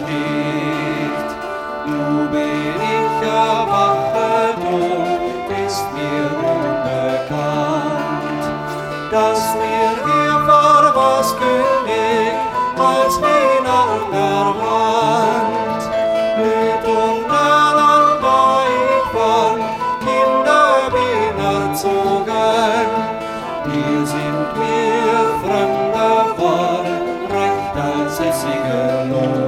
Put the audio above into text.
nicht. Du bin ich erwacht dass mir hier was König als der Wand. Mit untereinander ich von Kinder bin erzogen, die sind mir fremder vor, recht als es sie gelogen.